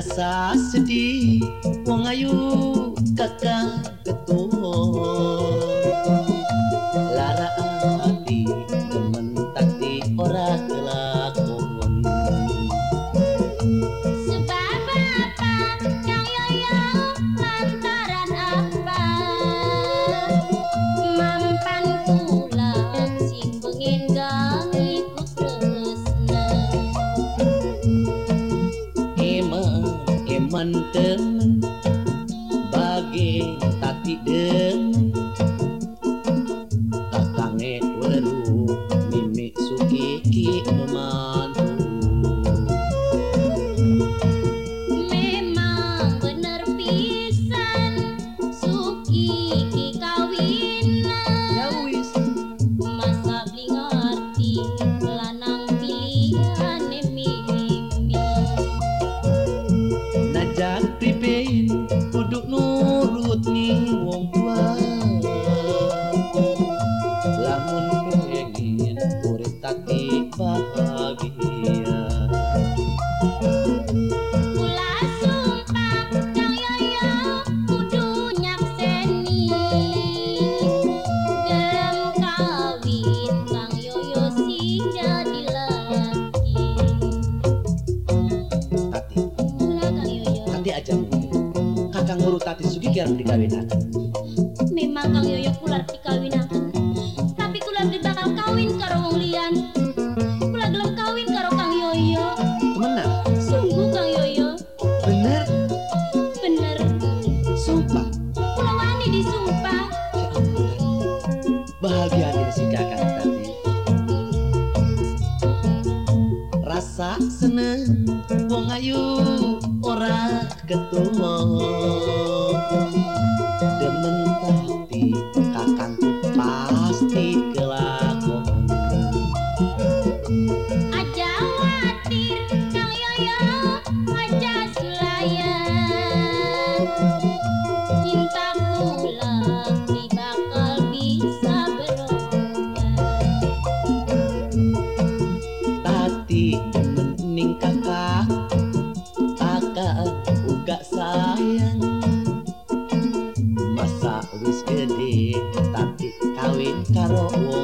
rasa sedih wong ayu kakak ketua eman temen bagi tati demen duduk nurut nih wong tua. Lamun pengen urip tati bahagia Kula sumpah Kang Yoyo kudu nyakseni. Gelem kawin Kang Yoyo sing jadi laki Tati, Kula Kang Yoyo. Tati aja ngurut tati sugi kiaran dikawinakan Memang Kang Yoyo kular dikawinaken Tapi kula beli bakal kawin karo wong liyan Kula gelem kawin karo Kang Yoyo. Temenan, Sungguh Kang Yoyo. Bener, Bener sumpah. Kula wani disumpah. Ya ampun Bahagia ini si kakak tati. Rasa seneng wong ayu ketemu demen tapi kakang pasti kelakon aja khawatir kang yoyo aja selayan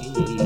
Thank you.